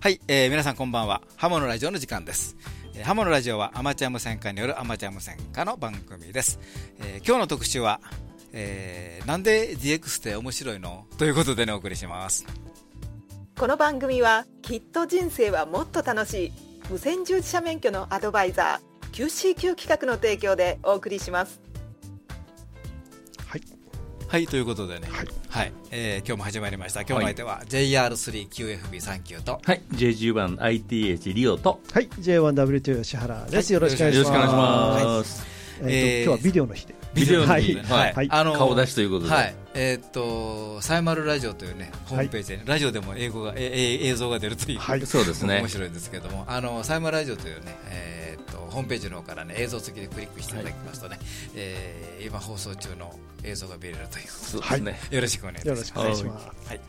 はい、えー、皆さんこんばんは。ハモのラジオの時間です。えー、ハモのラジオはアマチュア無線化によるアマチュア無線化の番組です。えー、今日の特集は、えー、なんで DX って面白いの？ということでね、お送りします。この番組は、きっと人生はもっと楽しい、無線従事者免許のアドバイザー、QCQ 企画の提供でお送りします。はい、ということでね、はい、はい、えー、今日も始まりました。今日の相手は JR3QFB39 と、はい、J10ITH リオと、はい、J1W2 吉原です、よろしくお願いします。よろしくお願いします。えー、今日はビデオの日で。ビデオの日で、はい、はい、あの顔出しということで、はい、えー、っとサイマルラジオというねホームページで、ラジオでも英語がえ映像が出るという、はい、そうですね。面白いんですけども、あのサイマルラジオというね、えホームページの方からね映像付きでクリックしていただきますとね、はい、えー、今放送中の映像が見れるということですね、よろしくお願いします。よろしくお願いします。はい、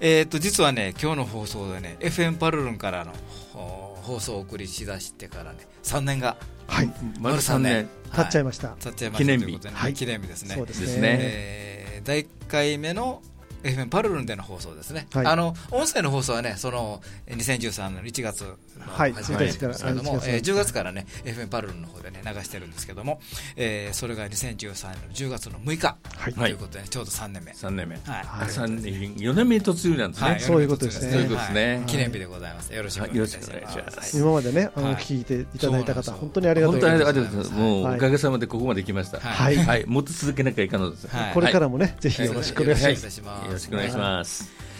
えー、っと実はね今日の放送でね FM パルルンからの放送を送りしだしてからね3年がはい。丸3年。経っちゃいました、経っちゃいました。記念日、はい、記念日ですね。そうですね、えー、第1回目の FM パルルンでの放送ですね、はい、あの音声の放送はね、その2013年の1月の始まりですけども、はい、えー、10月からね、FM パルルンの方でね、流してるんですけども、えー、それが2013年の10月の6日、はい、ということで、ね、ちょうど3年目。3年目。はい。3年、4年目突入なんですね。はい、そういうことですね。そういうことですね。記念日でございます。よろしくお願いします。今までね、あの、聞いていただいた方、本当にありがとうございます。本当にありがとうございます。もう、おかげさまでここまで来ました。はい。はい。もっと続けなきゃいかんのです。これからもね、ぜひよろしくお願いします。よろしくお願いします。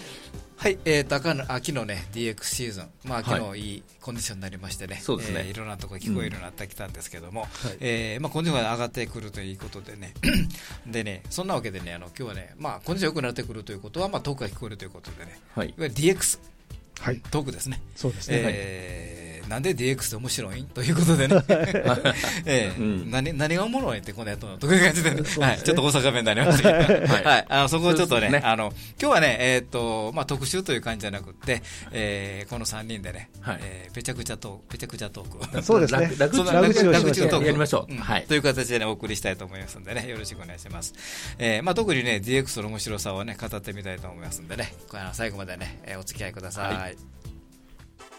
はい、えーと、秋のね、DX シーズン、まあ、秋のいいコンディションになりましてね、そうですね、えー、いろんなところ聞こえるようになってきたんですけども、うん。はい、えー、まあ、コンディションが上がってくるということでね、でね、そんなわけでね、あの今日はね、まあ、コンディション良くなってくるということは、まあ、遠くが聞こえるということでね、はい、いわゆる DX、はい、トークですね。そうですね。えーなんで DX って面白いということでね、ええ、うん、何何がおもろいってこのやったのという感じで、ね。はい、ちょっと大阪弁になりましたけど、はい、あのそこをちょっとね、ね。あの今日はね、えとまあ、特集という感じじゃなくて、えー、この3人でね、はい。えー、ぺちゃくちゃトーク、ぺちゃくちゃトーク、そうですね、楽中トーク。やりましょう、はい、という形で、ね、お送りしたいと思いますんでね、よろしくお願いします。えーまあ、特にね、DX の面白さをね、語ってみたいと思いますんでね、最後までね、お付き合いください。はい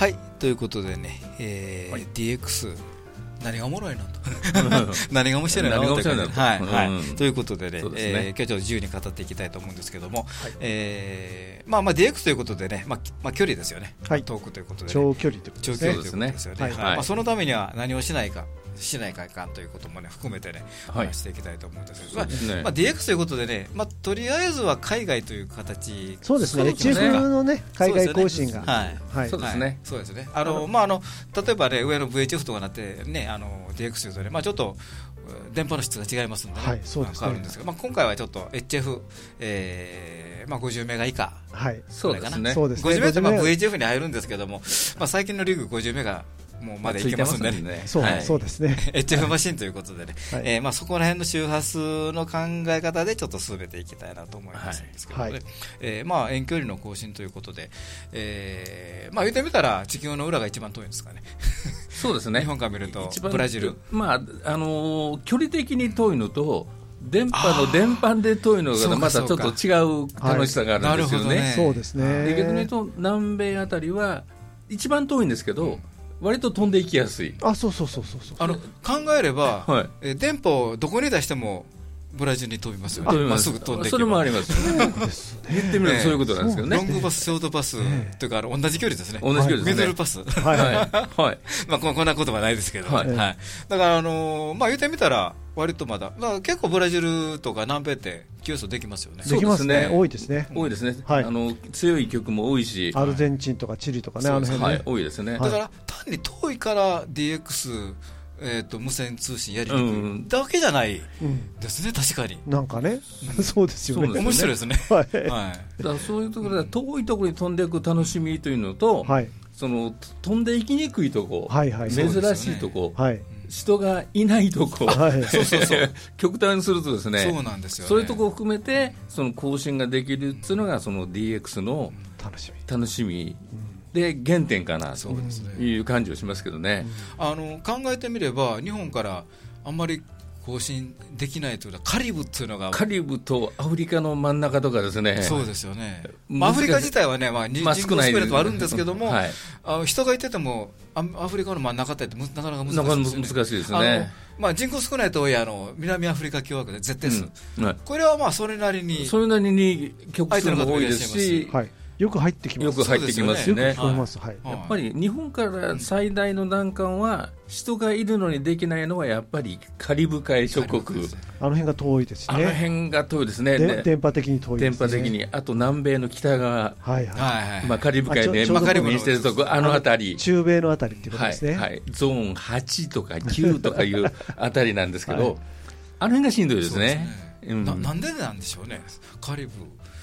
はいということでね、えーはい、DX 何がおもろいのと。何が面白いの何が面白いのはい、はい、ということでね、ね。えー、今日ちょっと自由に語っていきたいと思うんですけども、はい、えー、まあまあ DX ということでね、まあまあ距離ですよね、はい、遠くということで、ね、長距離ということですね。長距離ということですよね。はい、まあそのためには何をしないか。しないかいかんということもね含めてね、話していきたいと思うんですけど、まあまあ、DX ということでね、まあ、とりあえずは海外という形そうですね。HF のね海外更新が、はい。はい、そうですね、そうですね。あのまああの例えばね上の VHF とかなってねあの DX というとねまあちょっと電波の質が違いますので、はい、ね、変わるんですけど、まあ、今回はちょっと HF、えーまあ、50メガ以下、はい、そうですね、50メガってまあ VHF に入るんですけども、まあ、最近のリーグ50メガもうまでいけますんでね。そう、はい、そうですね。HF マシンということでね、はい、えー、まあそこら辺の周波数の考え方でちょっと進めていきたいなと思いますんですけどね。はい、えー、まあ遠距離の更新ということで、えー、まあ言ってみたら地球の裏が一番遠いんですかね。そうですね。日本から見るとブラジル。まああのー、距離的に遠いのと。電波の電波で遠いのがまたちょっと違う楽しさがあるんですよね。ねそうですね。逆に言うと南米あたりは一番遠いんですけど、うん割と飛んでいきやすい。あそうそうそうそうそう。あの考えれば、はい、え電波をどこに出してもブラジルに飛びますよね、まっすぐ飛んでそれもあります、言ってみるとそういうことなんですけどね、ロングパス、ショートパスというか、同じ距離ですね、同じ距離ですミドルパス、はい。はい。まあ、こんなことはないですけど、はい。だから、あのまあ、言ってみたら、割とまだ、まあ、結構ブラジルとか南米って競争できますよね。できますね。多いですね。多いですね。はい。あの強い曲も多いし、アルゼンチンとかチリとかね、あの辺ね。多いですね。だから単に遠いから DX えーと、無線通信やりにくい、うん、だけじゃないですね、確かに。なんかね、そうですよね。面白いですね。はい。はい、だそういうところで遠いところに飛んでいく楽しみというのと、はい、その飛んでいきにくいとこ、はいはい、珍しいとこ、はい、人がいないとこ、はい、そうそうそう。極端にするとですね。そうなんですよ、ね、そういうところを含めてその更新ができるっていうのがその DX の楽しみ。楽しみ、で原点かなという感じをしますけどね、あの考えてみれば日本からあんまり更新できないというのはカリブっていうのがカリブとアフリカの真ん中とかですね。そうですよね、まあ、アフリカ自体はね、まあ、人口少ない。とあるんですけども、はい、あ人がいててもアフリカの真ん中ってなかなか難しいですね。難しいですね。まあ、人口少ないとあの南アフリカ共和国で絶対数、うん。はい、これはまあそれなりにそれなりに曲数も多いですし、はいよく入ってきますよく入ってきますね。はい、やっぱり日本から最大の難関は人がいるのにできないのはやっぱりカリブ海諸国。あの辺が遠いですね。あの辺が遠いですね。電波的に遠い電波的にあと南米の北側。はいはい。まあカリブ海でまあカリブにしてるとこあの辺り。中米の辺りっていうことですね。はい。ゾーン8とか9とかいうあたりなんですけど、あの辺がしんどいですね。ななんでなんでしょうね。カリブ。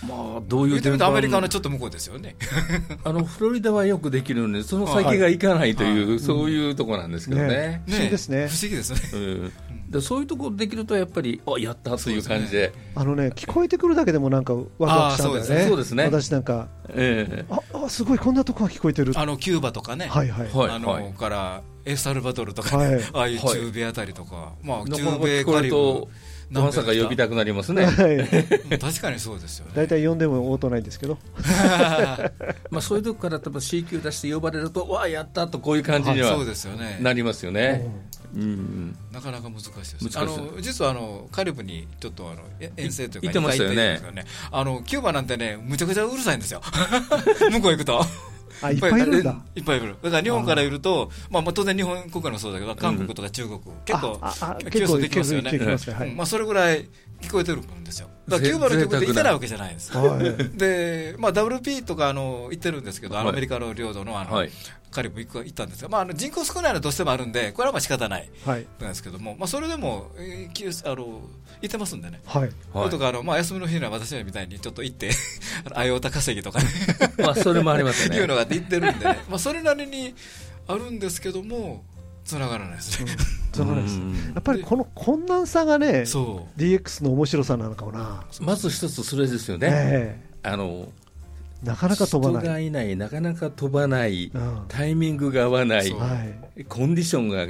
まあ、どういう点アメリカのちょっと向こうですよね。あのフロリダはよくできるので、その先がいかないという、はい、そういうところなんですけどね、ね不思議ですね、不思議ですね、うん、でそういうところできると、やっぱり、あやったという感じで、あのね、聞こえてくるだけでもなんか、ワクワクしたんだよね、そうですね。私なんか、えー、ああすごい、こんなとこが聞こえてる。あのキューバとかね、はいはい、あの、はい、からエルサルバドルとか、ね、はい、ああいう中米あたりとか、まあ、中米カリブ。まさか呼びたくなりますね、確かにそうですよね。大体呼んでも応答ないんですけど。まあそういうとこから多分 C 級出して呼ばれるとわあやったとこういう感じにはそうですよね。なりますよね、うん、なかなか難しいです。あの実はあのカリブにちょっとあの遠征というか行ってましたよね。あのキューバなんてねむちゃくちゃうるさいんですよ。向こう行くとあいっぱいいるんだ。いっぱいいる。だから日本からいるとまあ、まあ当然日本国家もそうだけど韓国とか中国、結構結構できますよね。まあ、それぐらい聞こえてるんですよ。だからキューバの曲で行ってないわけじゃないです、で、まあ、WP とかあの行ってるんですけど、アメリカの領土のあの、カリブ行ったんですが、まあ、あの人口少ないのはどうしてもあるんで、これはまあ仕方ないなんですけども、まあ、それでも、えー、あの行ってますんでね、はい、とかあの、まあ、休みの日には私みたいにちょっと行って、あよた稼ぎとかね、まあそれもありますね。いうのが行ってるんでね、まあ、それなりにあるんですけども、つながらないですね。つながらないです。やっぱりこの困難さがね、DX の面白さなのかもな。まず一つそれですよね。えー、あのなかなか飛ばない。人がいない、なかなか飛ばない、うん、タイミングが合わない、コンディションが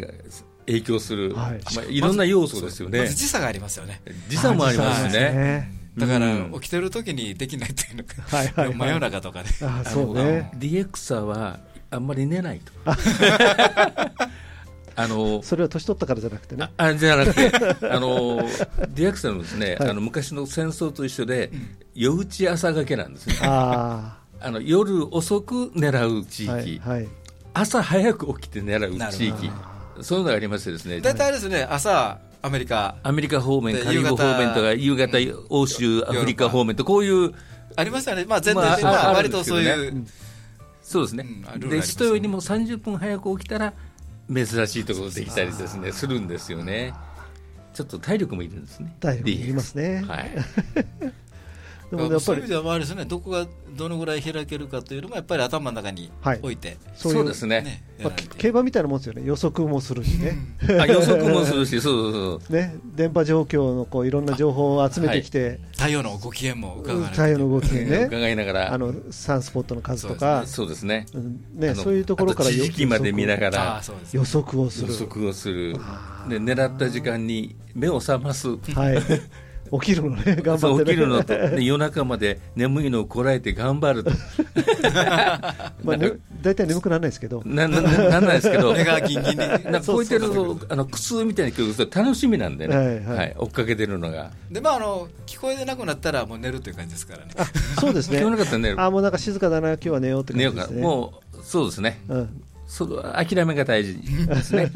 影響する、はい。まあ、いろんな要素ですよね、ま、時差がありますよね。時差もありますね。だから、起きてる時にできないっていうのか、はいはいはい、真夜中とかで、あそうね、DX はあんまり寝ないと。あのそれは年取ったからじゃなくてね。あじゃなくて、あのディアクサルのですね、はい、あの昔の戦争と一緒で、夜打ち朝がけなんですね。ああの夜遅く狙う地域、はいはい、朝早く起きて狙う地域、そういうのがありましてですね。大体ですね、朝アメリカ、アメリカ方面、カリブ方面とか、夕方、欧州、アフリカ方面と、こういう。ありますよね、まあ、全体的には割とそういう。そうですね、で人よりも30分早く起きたら珍しいところできたりですねするんですよね。ちょっと体力もいるんですね。体力いりますね。はい。でもやっぱりそういう意味ではあれですね、どこがどのぐらい開けるかというのもやっぱり頭の中に置いて、はい、そうですね、ねまあ、競馬みたいなもんですよね、予測もするしね、あ予測もするし、そうそうそう、ね、電波状況のこういろんな情報を集めてきて、はい、太陽のご機嫌も伺い太陽のご機嫌ね、伺いながら、あのサンスポットの数とか、そうですね、ねそういうところから時期まで見ながら。予測をする、予測をする、で狙った時間に目を覚ます。はい 起きるのね、頑張って、ね、起きるのと、夜中まで眠いのをこらえて頑張ると。まあ、ね、大体眠くならないですけど。なななんないですけど、目がギンギンで。なんかこういってるあの苦痛みたいに聞くと楽しみなんでね、はいはいはい、追っかけてるのが。で、まああの、聞こえなくなったらもう寝るという感じですからね。そうですね。聞こえなかったら寝る。あ、もうなんか静かだな、今日は寝ようって感じですね。もう、そうですね。うんそ諦めが大事ですね。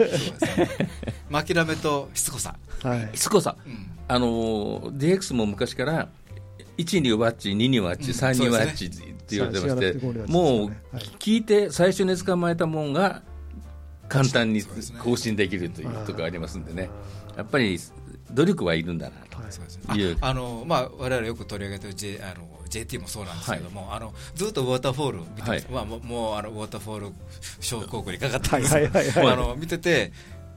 まあ、諦めとしつこさ。はい、しつこさ。うんあの DX も昔から1にワッチ、2にワッチ、3にワッチって言われてまして、もう聞いて最初に捕まえたもんが簡単に更新できるというところありますんでね、やっぱり努力はいるんだなとい。う、あのまあ我々よく取り上げてる J あの JT もそうなんですけども、はい、あのずっとウォーターフォール見て、はい、まあ、もうあのウォーターフォール症候群にかかったんですけど、あの見てて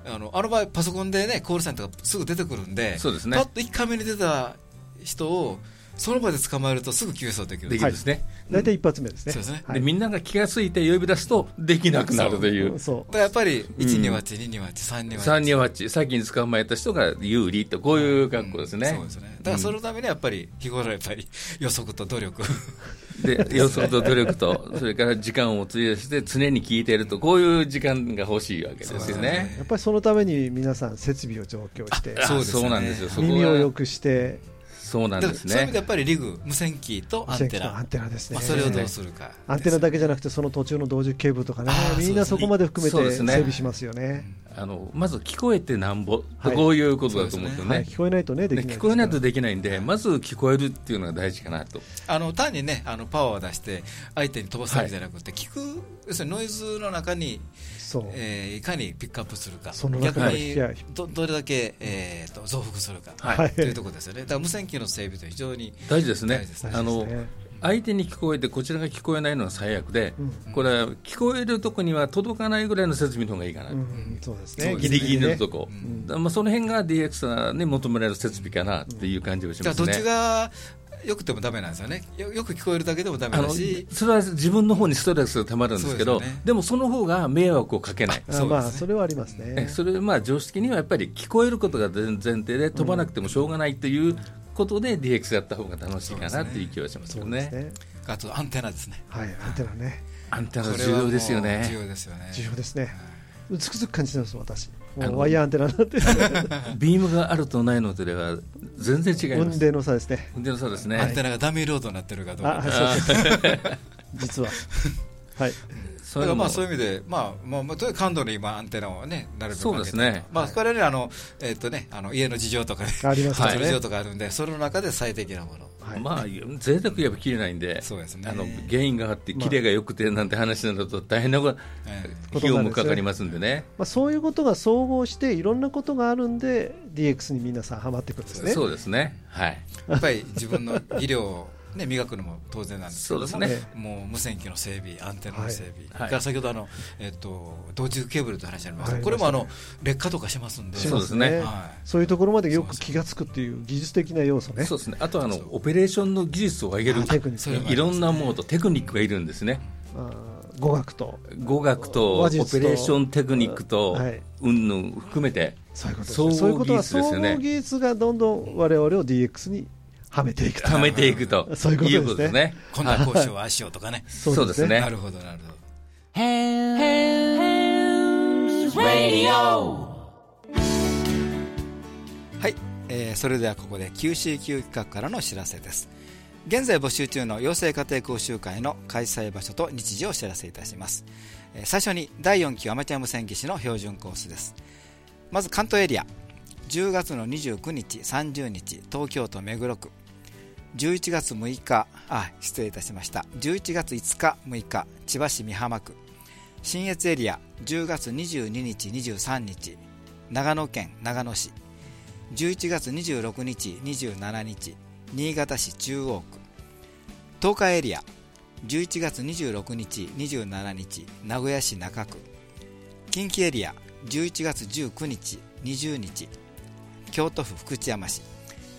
あのあの場合パソコンでねコールサインとかすぐ出てくるんでそうですね。パッと1回目に出た人をその場で捕まえるとすぐ救出できる。できるですね、大体一発目ですね、そうですね。でみんなが気が付いて呼び出すとできなくなるという、そうやっぱり1にはち、2にはち、3にはち、3にはち、先に捕まえた人が有利と、こういう格好ですね、そうですね。だからそのためにやっぱり日頃やっぱり予測と努力。で予測と努力と、それから時間を費やして常に聞いていると、こういう時間が欲しいわけですよね。やっぱりそのために皆さん設備を上京して、そうなんですよ。耳を良くして、そうなんですね。そういう意味でやっぱりリグ、無線機とアンテナ。アンテナですね。まあ、それをどうするか、アンテナだけじゃなくて、その途中の同時ケーブルとかね、みんなそこまで含めて整備しますよね。あのまず聞こえてなんぼ、はい、こういうことだと思ってね、ね。はい、聞こえないとねできない聞こえないとできないんで、まず聞こえるっていうのが大事かなと。あの単にねあのパワーを出して相手に飛ばすわけじゃなくて、はい、聞く要するにノイズの中にそう、えー、いかにピックアップするか。逆にどどれだけ、えーと、増幅するか、はい、というところですよね。だから無線機の整備と非常に大事ですね。大事ですね。あの相手に聞こえてこちらが聞こえないのは最悪で、うん、これは聞こえるとこには届かないぐらいの設備の方がいいかな、うん、そうですね。ギリギリのとこ、うん、まあ、その辺が DX に求められる設備かなっていう感じがしますね。どっちがよくてもだめなんですよね。よ、よく聞こえるだけでもだめだし、それは自分の方にストレスがたまるんですけど、でね、でもその方が迷惑をかけない、あまあ、それはありますね、それまあ常識的にはやっぱり聞こえることが前提で、飛ばなくてもしょうがないということで、DX やった方が楽しいかなっていう気はしますよね。あとアンテナですね。はい、アンテナね。アンテナ重要ですよね。重要ですよね。重要ですね。つくづく感じてます、私。ワイヤーアンテナなんて。ビームがあるとないのでは全然違います。運転の差ですね。運転の差ですね。アンテナがダミーロードになってるかどうか。実は。はい。それまあそういう意味で、まあ、まあ、まあ、とにかく感度の今アンテナをね、なるべくそうですね。まあ、これはね、あの、えっとね、あの、家の事情とかね、ありますね。事情とかあるんで、その中で最適なもの。はい、まあ、贅沢言えば切れないんで、そうですね、あの原因があって、切れがよくてなんて話になると、大変な費用もかかりますんでね、まあ、そういうことが総合して、いろんなことがあるんで、DX に皆さん、はまってくるんですね。そうですね、はい、やっぱり自分の医療ね、磨くのも当然なんですけども、ね、もう無線機の整備、アンテナの整備、はい、から先ほどあの、えっと、同時ケーブルという話ありました、はい、これもあの劣化とかしますんで、そうですね、はい、そういうところまでよく気が付くっていう技術的な要素ね、そうですね。あとあのオペレーションの技術を上げる、テクニックいろんなモード、テクニックがいるんですね。語学と。語学とオペレーションテクニックと運の含めてそういうことそういうことは総合技術がどんどん我々を DX にはめていくはめていくと。そういうことですね。こんな講師をああしようとかね。そうですね。なるほど、なるほど。はい、えー、それではここで QCQ 企画からのお知らせです。現在募集中の養成家庭講習会の開催場所と日時をお知らせいたします。最初に第4期アマチュア無線技師の標準コースです。まず関東エリア、10月の29日、30日、東京都目黒区、11月6日、あ、失礼いたしました。11月5日、6日、千葉市美浜区。新越エリア、10月22日、23日、長野県長野市。11月26日、27日、新潟市中央区。東海エリア、11月26日、27日、名古屋市中区。近畿エリア、11月19日、20日、京都府福知山市。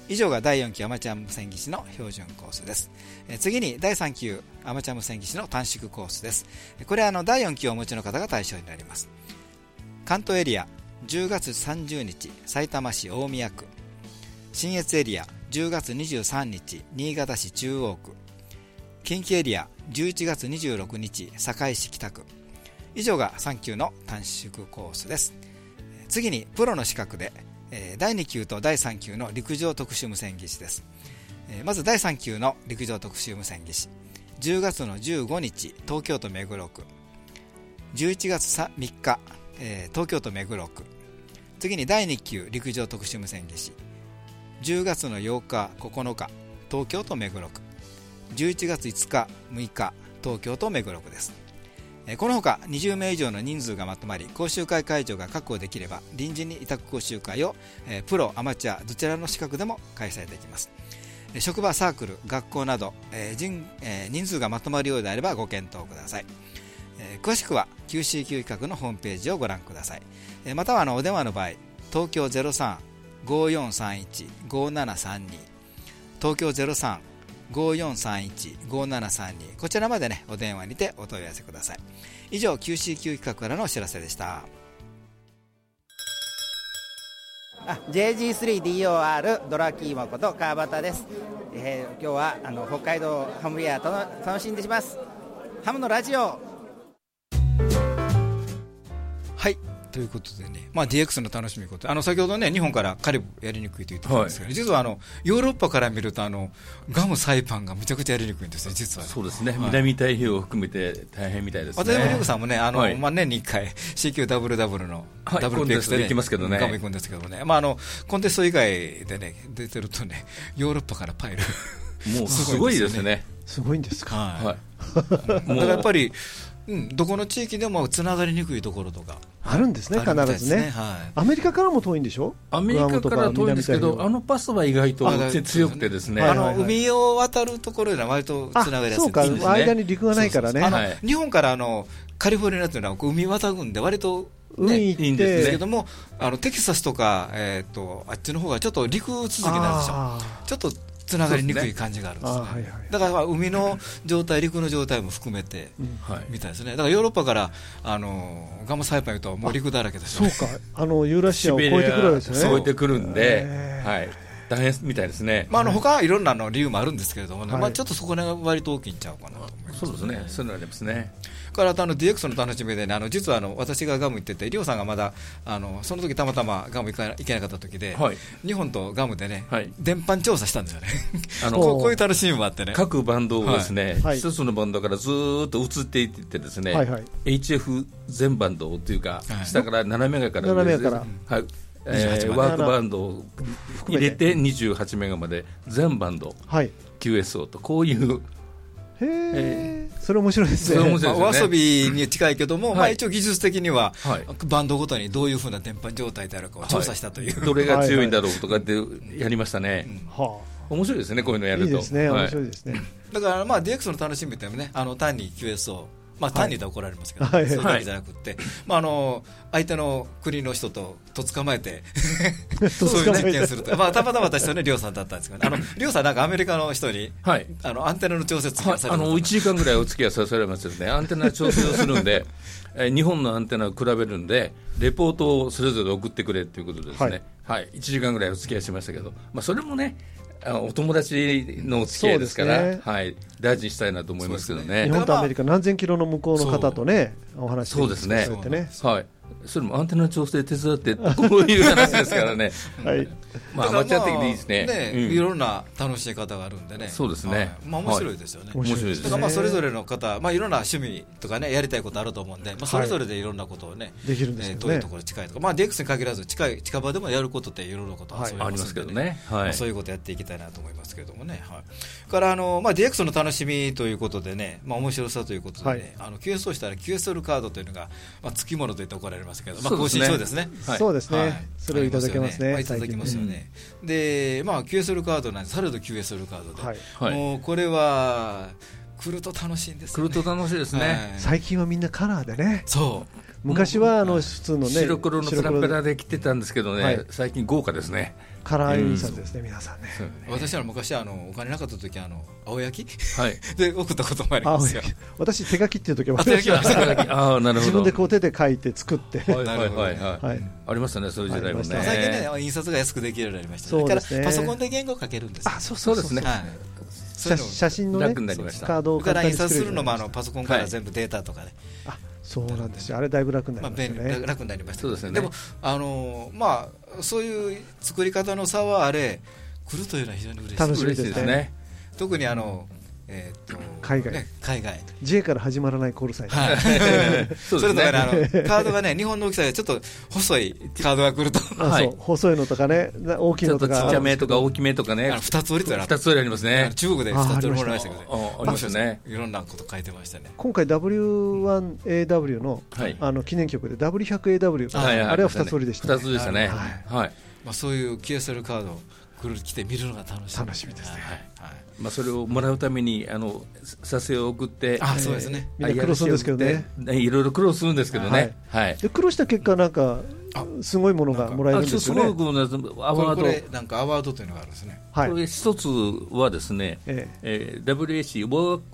以上が第4期アマチュア無線技師の標準コースです。次に第3級アマチュア無線技師の短縮コースです。これはあの第4期をお持ちの方が対象になります。関東エリア10月30日埼玉市大宮区新越エリア10月23日新潟市中央区近畿エリア11月26日堺市北区以上が3級の短縮コースです次にプロの資格でえ第2級と第3級の陸上特殊無線技師です、えまず第3級の陸上特殊無線技師10月の15日東京都目黒区。11月 3, 日、え東京都目黒区。次に第2級陸上特殊無線技師10月の8日9日東京都目黒区。11月5日6日東京都目黒区です。このほか20名以上の人数がまとまり講習会会場が確保できれば臨時に委託講習会をプロアマチュアどちらの資格でも開催できます。職場サークル学校など人人数がまとまるようであればご検討ください。詳しくは QCQ 企画のホームページをご覧ください。またはあのお電話の場合東京0354315732東京03 0354315732こちらまでねお電話にてお問い合わせください。以上 QCQ 企画からのお知らせでした。あ JG3DOR ドラキーモこと川端です、えー、今日はあの北海道ハムリアと楽しんでします。ハムのラジオ。ということでね、まあ、DX の楽しみこと、あの先ほどね、日本からカリブやりにくいと言ってたんですけど、はい、実はあのヨーロッパから見るとあの、ガム、サイパンがむちゃくちゃやりにくいんですよ、実は、そうですね、はい、南太平洋を含めて大変みたいですね。渡辺さんもね、あの、はい、まあ、年に1回、CQWW の WPX で、ね、行きますけどね、ガム行くんですけどね、まあ、あのコンテスト以外でね、出てるとね、ヨーロッパからパイル。もう すごいですね。すごいんですか？はい。だからやっぱりうん、どこの地域でもつながりにくいところとかあるんですね、必ずね、はい、アメリカからも遠いんでしょ、アメリカから遠いんですけど、あのパスは意外と強くてですね、あの海を渡るところでは割とつながりやすいそうか、間に陸がないからね、日本からあのカリフォルニアというのは海渡るんで、割と海行って、いいんですけども、あのテキサスとか、えーと、あっちの方がちょっと陸続きなんですよ。ちょっとつながりにくい感じがあるんですね、はいはい、だから海の状態、陸の状態も含めて、みたいですね、だからヨーロッパからあのガムサイパン言うと、もう陸だらけですよ、ね、そうか、あのユーラシアを越えてくるわけですね。越えてくるんで、はい、大変みたいですね。まあ、あの他はいろんなの理由もあるんですけれどもね、はい、まあ、ちょっとそこが割と大きいんちゃうかなと思います、そうですね、そういうのありますね。からあの DX の楽しみで、ね、あの実はあの私がガム行ってて、リオさんがまだあのその時たまたまガム行か行けなかった時で、はい、日本とガムでね、はい、電波調査したんですよね、あのこういう楽しみもあってね。各バンドをですね、はい、一つのバンドからずっと移っていってですね、はいはい、HF 全バンドというか、下から斜めがから、斜めから、はい。えー、ワークバンドを入れて28メガまで全バンド、はい、QSO とこういうへえそれ面白いですね。まあ、お遊びに近いけども、はい、まあ一応技術的には、バンドごとにどういうふうな電波状態であるかを調査したという、はい、どれが強いんだろうとかってやりましたね。はあ面白いですね、こういうのやると。いいですね、面白いですね。だから、まあ、DX の楽しみってね、あの単に QS をまあ、単に言ったら怒られますけど、はい、そういうわけじゃなくて、まあ、あの相手の国の人とと捕まえて そういう実験すると、まあ、たまたま私とね、りょうさんだったんですけど、あのりょうさん、なんかアメリカの人に、はい、あのアンテナの調節されあの1時間ぐらいお付き合いさせられますよね、アンテナ調整をするんで、え日本のアンテナを比べるんで、レポートをそれぞれ送ってくれということですね、はい、はい、1時間ぐらいお付き合いしましたけど、まあ、それもね、お友達のお付き合いですから、ね、はい、大事にしたいなと思いますけどね、ね、日本とアメリカ何千キロの向こうの方とね、お話しそうですね、ね。はい、それもアンテナ調整手伝って、こういう話ですからね、はい、まあ、アマチュア的でいいですね。ね、うん、いろんな楽しい方があるんでね、そうですね、はい、まあ、面白いですよね、面白いですだからまあそれぞれの方、まあ、いろんな趣味とかね、やりたいことあると思うんで、まあ、それぞれでいろんなことをね、できるんですね、遠いところ近いとか、まあ、DX に限らず近い、近場でもやることっていろんなことはありますけどね、はい。そういうことやっていきたいなと思いますけれどもね、はい、からあの、まあ、DX の楽しみということでね、まあ、面白さということでね、あの QS をしたら QSL カードというのが、まあ、つきものと言って怒られますけど、まあ、更新証ですね。そうですね、それをいただけますね。いただきますよね。で、まあ、QSL カードなんです、されど QSL カードで、もうこれは、来ると楽しいんです、来ると楽しいですね、最近はみんなカラーでね。そう。昔はあの普通のね白黒のペラペラで着てたんですけどね、最近豪華ですねカラー印刷ですね、皆さんね。私は昔あのお金なかった時あの青焼き、はい、で送ったこともありますよ。私手書きっていう時もありました。あなるほど。自分でこう手で書いて作って。はいはいはいはい。ありましたねそういう時代もね。最近ね印刷が安くできるようになりました。そうですね。パソコンで言語書けるんですあそうそうですね。写真のねカードをから印刷するのもあのパソコンから全部データとかで。あそうなんですよ。あれだいぶ楽になりましたね、まあ、楽になりました、ね、でもあのまあそういう作り方の差はあれ来るというのは非常に嬉しい。楽しみですね。特にあのえー、と海外、ね、海外。J から始まらないコールサイン、はい、それとかねあのカードがね日本の大きさでちょっと細いカードが来ると。はい、細いのとかね大きいのとか。ちっちゃめとか大きめとかね。二つ折りと二つ折りありますね。中国で二つ折りもらいましたけどね。ありましたね。いろんなこと書いてましたね。今回 W1AW の,、はい、あの記念曲で W100AW が、はい、あれは二つ折りでした、ね、二つでしたね。はい、まあ、そういう QSL カード来る来て見るのが楽しみ。楽しみですね、はいまあ、それをもらうためにあの撮影を送ってあそうですね。みんな苦労するんですけどね。いろいろ苦労するんですけどね、はい、で苦労した結果なんかすごいものがもらえるんですよね。すごい。アワードなんかアワードというのがあるんですね。はい、これ一つはですね、ええ。えー、WHC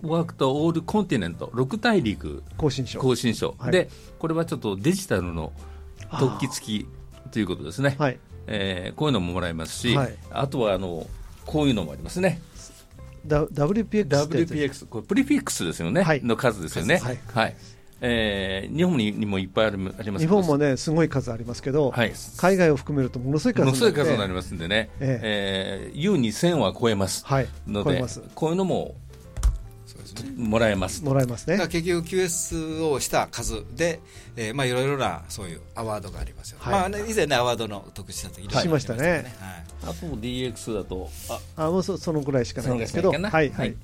ワークとオールコンティネント六大陸更新書。更新書、はい、でこれはちょっとデジタルの突起付きということですね。はい、えー、こういうのももらえますし、はい、あとはあのこういうのもありますね。WPX, WPX これプリフィックスですよね、はい、の数ですよね。はい、はい。えー、日本にもいっぱいあります日本もね、すごい数ありますけど、はい、海外を含めるとものすごい数ものすごい数になりますんでね、ええ。ー、U2000 は超えます。ので、はい、こういうのももらえます。もらえますね。結局 QS をした数で、えー、まあいろいろなそういうアワードがありますよ、はい、まあ、ね、以前ねアワードの特殊な時しましたね、はい、あと DX だとああもうそそのぐらいしかないんですけど。はい、はい。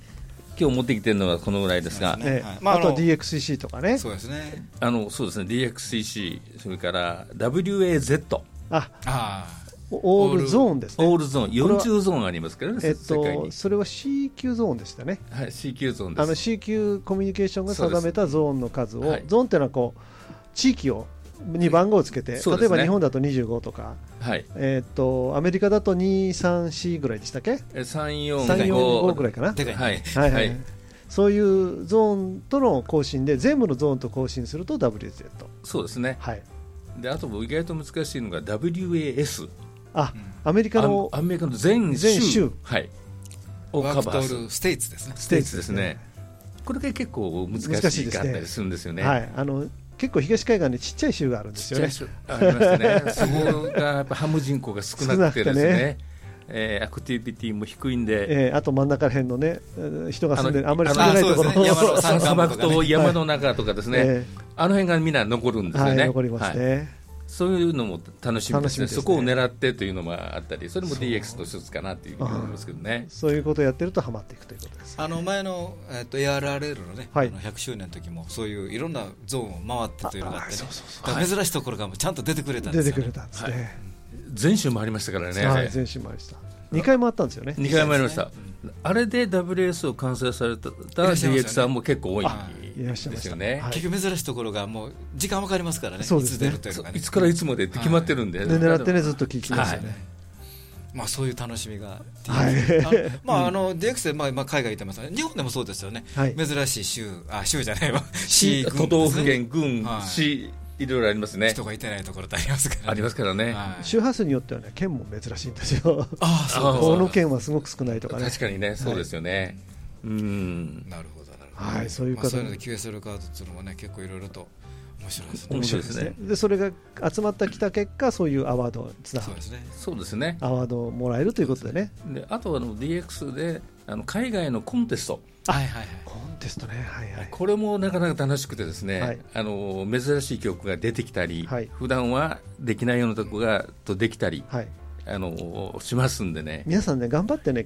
今日持ってきてるのはこのぐらいですが、ええ。まあ、あと DXCC とかね、そうですね、あのそうですね、DXCC、それから WAZ、あ。あオールゾーンですね。オールゾーン、40ゾーンありますからね、えっと、それは C 級ゾーンでしたね。はい、C 級ゾーンです。あの C 級コミュニケーションが定めたゾーンの数を、ゾーンっていうのはこう、地域をに番号をつけて、例えば日本だと25とか、はい。えっとアメリカだと2、3、4ぐらいでしたっけ ?3、4、5ぐらいかな？はい。はいはい。そういうゾーンとの更新で全部のゾーンと更新すると WZ そうですね、はい、であと意外と難しいのが WAS あ、アメリカのアメリカの全全州。はい。をカバーする。ステイツですね。ステイツですね。これが結構難しかったりするんですよね。はい。あの結構東海岸にちっちゃい州があるんですよね。ありますね。そこがやっぱハム人口が少なくてですね。えー、アクティビティも低いんで、えー、あと真ん中辺のね人が住んでるあんまり少ないところ、ね、砂漠と山の中とかですね、えー、あの辺がみんな残るんですよね、はい、残りますね、はいそういうのも楽しみですね、ね。そこを狙ってというのもあったり、それも DX の一つかなというふうに思いますけどね。そういうことをやってるとはまっていくということです、あの前の、えー、と ARRL のね、はい、あの100周年の時も、そういういろんなゾーンを回ってというのがあってね、珍しいところがちゃんと出てくれたんです出てくれたんですね、はい、全州回りましたからね、はい、全州回りました。2回回ったんですよね。2回回りました、あれで WS を完成された DX さんも結構多いですよね、結局珍しいところがもう時間分かりますからね。そうですね。いつからいつまでって決まってるんで、狙ってねずっと聞きますよね、まあ、そういう楽しみが、はい、まあ、あの DX で、まあ、まあ海外行ってます日本でもそうですよね、珍しい州、あ州じゃないわ、市、都道府県、郡、市、いろいろありますね。人がいてないところってありますから、ね、ありますからね、はい、周波数によってはね県も珍しいんですよ。ああそうこの県はすごく少ないとかね。確かにねそうですよね、はい、うん。なるほどはいそういう方、まあ、そういうので QSL カードっていうのもね結構いろいろと面白いですね。面白いですね。でそれが集まったきた結果そういうアワードをつなそうですね。そうですね。アワードをもらえるということでね。であとはの DX であの海外のコンテスト。はいはいはい、コンテストね、はいはい、これもなかなか楽しくてですね、はい、あの珍しい曲が出てきたり、はい、普段はできないようなとこがとできたり、はい、あのしますんでね。皆さんね頑張ってね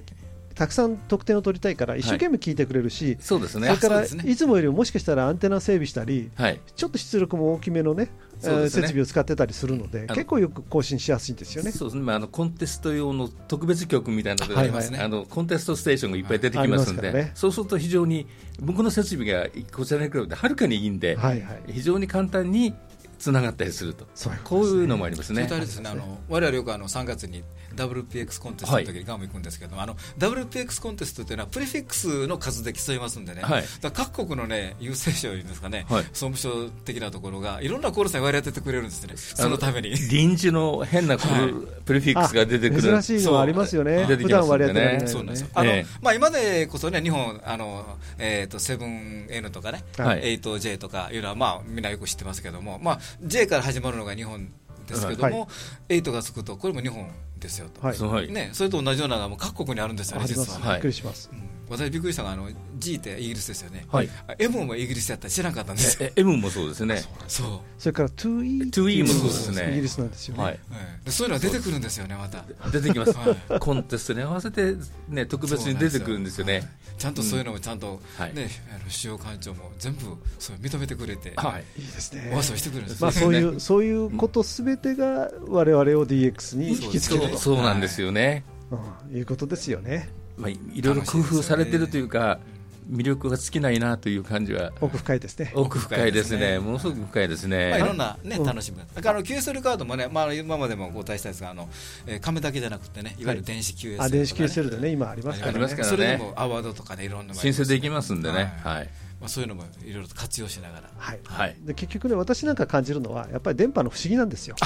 たくさん得点を取りたいから一生懸命聞いてくれるし、はい、そうですね。それからいつもよりももしかしたらアンテナ整備したり、はい、ちょっと出力も大きめのねね、設備を使ってたりするので、結構よく更新しやすいんですよね。そうですね。まああのコンテスト用の特別曲みたいなので、はいあのコンテストステーションがいっぱい出てきますんで、ね、そうすると非常に僕の設備がこちらに比べてはるかにいいんで、はいはい、非常に簡単につながったりすると、そうこういうのもありますね。それですね。あの我々よくあの3月に WPX コンテストの時にガム行くんですけども、はい、あの WPX コンテストというのはプレフィックスの数で競いますんでね、はい、各国のね郵政省ですかね、はい、総務省的なところがいろんなコールさん割り当ててくれるんですね。そのために。臨時の変なコール、プレフィックスが出てくる。珍しいのありますよね。普段割り当てられない、そうなんですよ。あの、えまあ今でこそね日本あのえっ、ー、とセブン N とかね、はい、8J とかいうのはまあみんなよく知ってますけども、まあ J から始まるのが日本ですけども、はい、8がつくとこれも日本ですよと、はい。ね、それと同じようなのが各国にあるんですよね、実は。びっくりします、うん私びっくりしたのがあの G ってイギリスですよね、はい、M もイギリスやったら知らなかったんです。よ M もそうですね。そうそれから 2E 2E もそうですね。イギリスなんですよね、はい。そういうのが出てくるんですよねまた。出てきます、コンテストに合わせて、ね、特別に出てくるんですよね。ちゃんとそういうのもちゃんと、ねあの主要官庁も全部そう認めてくれて、はい、いいですね。お遊びしてくるんですまあそういうそういうことすべてが我々を DX に引きつけるそうなんですよね、うん、いうことですよねまあ、いろいろ工夫されてるというか、魅力が尽きないなという感じは。奥深いですね。奥深いですね。ものすごく深いですね、まあ、いろんな、ね、楽しみだから QSL カードもね、まあ、今までもご対したんですがあの、えー、亀だけじゃなくてねいわゆる電子 QSL、ね、あ電子 QSL でね今ありますからね。それでもアワードとかねいろんな申請できますんでね。はい。まあ、そういうのもいろいろと活用しながら、はい。はい、で結局ね私なんか感じるのはやっぱり電波の不思議なんですよ。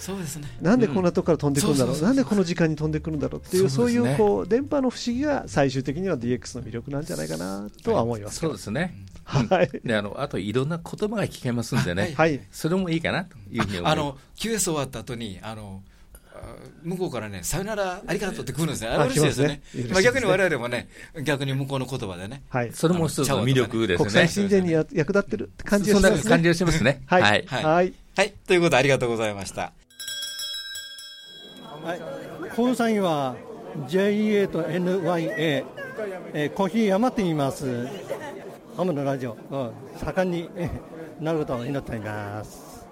あそうですね。なんでこんなとこから飛んでくるんだろう、なんでこの時間に飛んでくるんだろうっていう、そういうこう電波の不思議が最終的には DX の魅力なんじゃないかなとは思います、そうですね。はい、であのあといろんな言葉が聞けますんでね、はい、それもいいかなというふうに思います。あの QS 終わった後にあの向こうからね、さよなら、ありがとうって来るんですね、あ嬉しいですね、まあ、逆にわれもね、逆に向こうの言葉でね、はい、それも一つの魅力ですね、国際親善に役立ってるって感じがしますね。そんな感じがしますね。はい、はい、はい、はい、ということで、ありがとうございました。はい、本サインは JA と NYA、えー、コーヒー余っています。ハムのラジオ、うん、盛んになることを祈っております。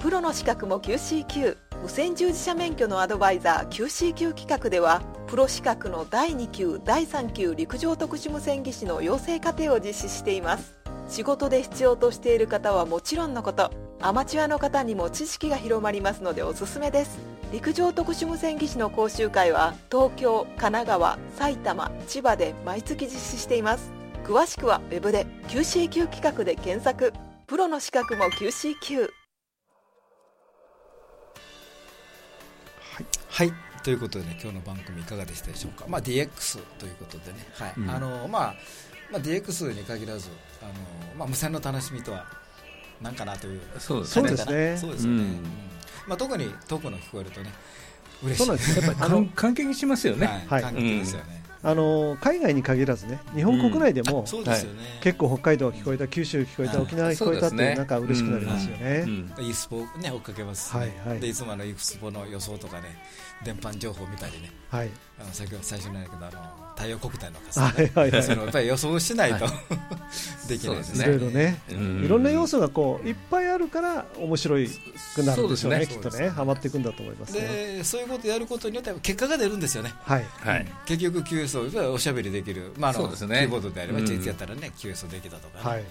プロの資格も QCQ 無線従事者免許のアドバイザー QCQ 企画ではプロ資格の第2級第3級陸上特殊無線技師の養成課程を実施しています。仕事で必要としている方はもちろんのこと。アマチュアの方にも知識が広まりますのでおすすめです。陸上特殊無線技師の講習会は東京神奈川埼玉千葉で毎月実施しています。詳しくは web で QCQ 企画で検索。プロの資格も QCQ はい、はい。ということで、ね、今日の番組いかがでしたでしょうか、まあ、DX ということでね、はい。うん、あのまあまあ、DX に限らずあの、まあ、無線の楽しみとは何かなというそうですね。そうですよね、うん。まあ、特に遠くの聞こえるとね嬉しい。です。やっぱ り関係しますよね、はい、関係ですよね、あの海外に限らずね日本国内でも、うん。ね、結構北海道聞こえた九州聞こえた、沖縄聞こえたっていうなんか嬉しくなりますよね。イースポね追っかけます、はいはい、でいつものイースポの予想とかね電波情報見たりね、はい、あの先最初なんだけどあの太陽国体の数、ね、はいはい、そのやっぱり予想しないと、はい、できないですね。いろいろね、いろんな要素がこういっぱいあるから面白いくなるんでしょうね、ねきっとね、はまっていくんだと思います、ね、でそういうことをやることによって結果が出るんですよね。はい。はい。結局 QS をおしゃべりできる、まああの、ね、キーボードであれば、実やったらね QS できたとか、ね、はい。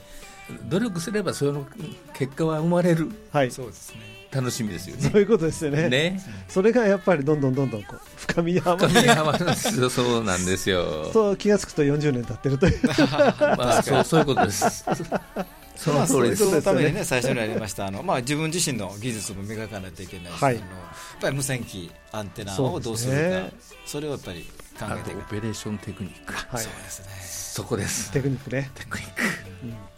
努力すればその結果は生まれる。はい。そうですね。楽しみですよね。そういうことですよね。ね。それがやっぱりどんどんどんどんこう深みにはまる。はまるんですよ。そうなんですよ。そう気が付くと40年経ってるという。まあそうそういうことです。その通りです。そのためにね最初にありましたあのまあ自分自身の技術も磨かないといけないし、はい、あのやっぱり無線機アンテナをどうするか、それをやっぱり考えてオペレーションテクニック。はい、そうですね。そこです。テクニックね。テクニック。うん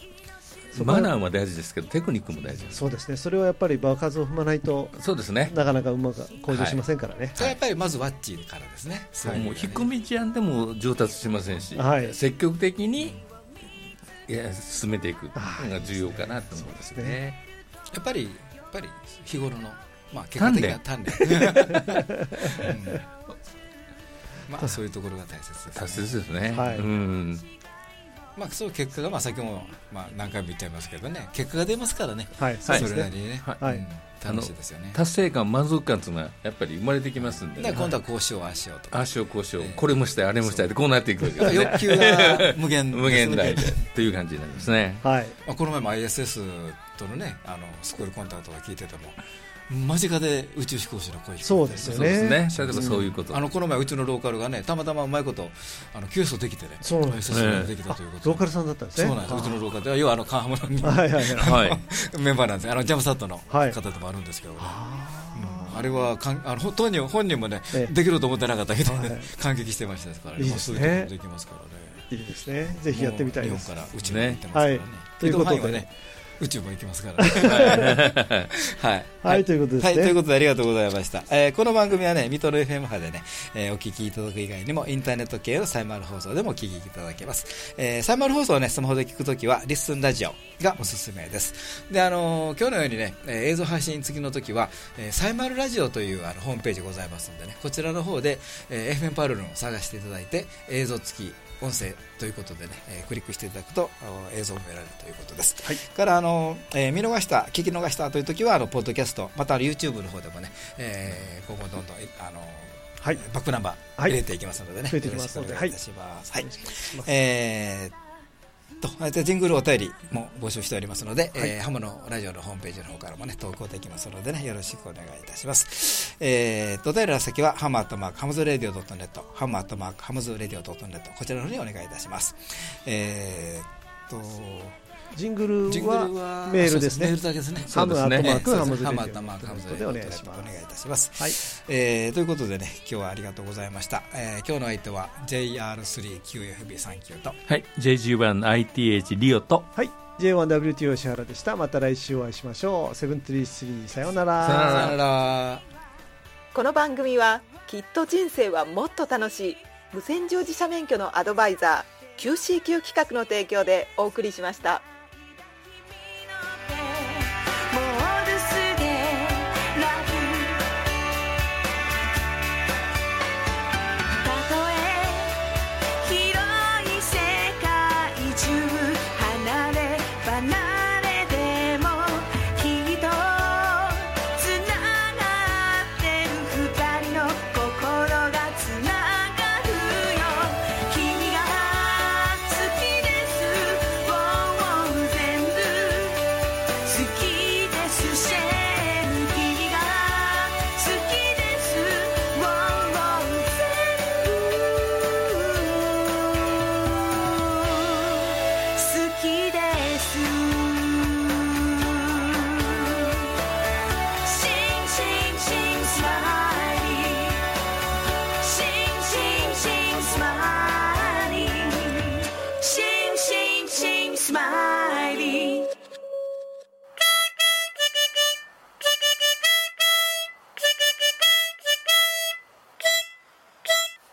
マナーも大事ですけどテクニックも大事そうですね。それはやっぱり場数を踏まないとそうですね。なかなかうまく向上しませんからね、はい、それはやっぱりまずワッチからですね、はい、もう引っ込み思案でも上達しませんし、はい、積極的にいや進めていくのが重要かなと思うんですね。やっぱりやっぱり日頃のまあ結果的な鍛錬。うん。まあそういうところが大切ですね。大切ですね。はい。うん。まあ、そう結果が、まあ、先も、まあ、何回も言っちゃいますけどね。結果が出ますからね、はい、それなりにね、はい、うん、楽しいですよね。達成感満足感というのはやっぱり生まれてきますんで、ね、今度はこうしようああしようとか。ああしようこうしよう、えー、これもしたいあれもしたいってこうなっていくわけです、ね、欲求が無限、無限大でという感じになりますね、はい。まあ、この前も ISS とのねあのスクールコンタクトが聞いてても間近で宇宙飛行士の声そうですよね。例えばそういうこと。あのこの前うちのローカルがねたまたまうまいことあの急走できてね。そうなんですね。できたということローカルさんだったんですね。そうなんです。うちのローカルで要はあの川浜の。メンバーなんです。あのジャムサットの方でもあるんですけど。あれはかんあの本人本人もねできると思ってなかったけどね感激してましたですからね。いいですね。できますからね。いいですね。ぜひやってみたいです。日本からうちに行ってますからね。ということでね。宇宙も行きますからね。はい。はい、ということですね。はい、ということでありがとうございました。えー、この番組はね、水戸の FM 波でね、えー、お聞きいただく以外にも、インターネット系のサイマル放送でもお聞きいただけます。えー、サイマル放送をね、スマホで聞くときは、リッスンラジオがおすすめです。で、あのー、今日のようにね、映像配信次の時は、えー、サイマルラジオというあのホームページございますんでね、こちらの方で、えー、FM パルルンを探していただいて、映像付き音声ということでね、えー、クリックしていただくと映像も見られるということです。はい、からあの、えー、見逃した、聞き逃したという時はあのポッドキャスト、また YouTube の方でもね、えー、今後どんどんあのはい、バックナンバー入れていきますのでね、はい、よろしくお願いいたします。はい、はい、えーと、ジングルお便りも募集しておりますので、はい、えー、ハムのラジオのホームページの方からもね、投稿できますのでね、よろしくお願いいたします。えー、と、お便りの先は、 ham アットマーク、 hamsradio dot net、 ham アットマーク、 hamsradio dot net、こちらの方にお願いいたします。えー、と、ジングルはメールですね。メールだけですね。 ham アットマーク hamsradio でお願いします。お願いいたします。はい。えー、ということでね、今日はありがとうございました。えー、今日の相手は JR3QFB39 と、はい、JG1ITH リオと、はい。J1WTO 石原でした。また来週お会いしましょう。 seventy-three さようなら。さようなら。この番組はきっと人生はもっと楽しい無線乗自社免許のアドバイザー QCQ 企画の提供でお送りしました。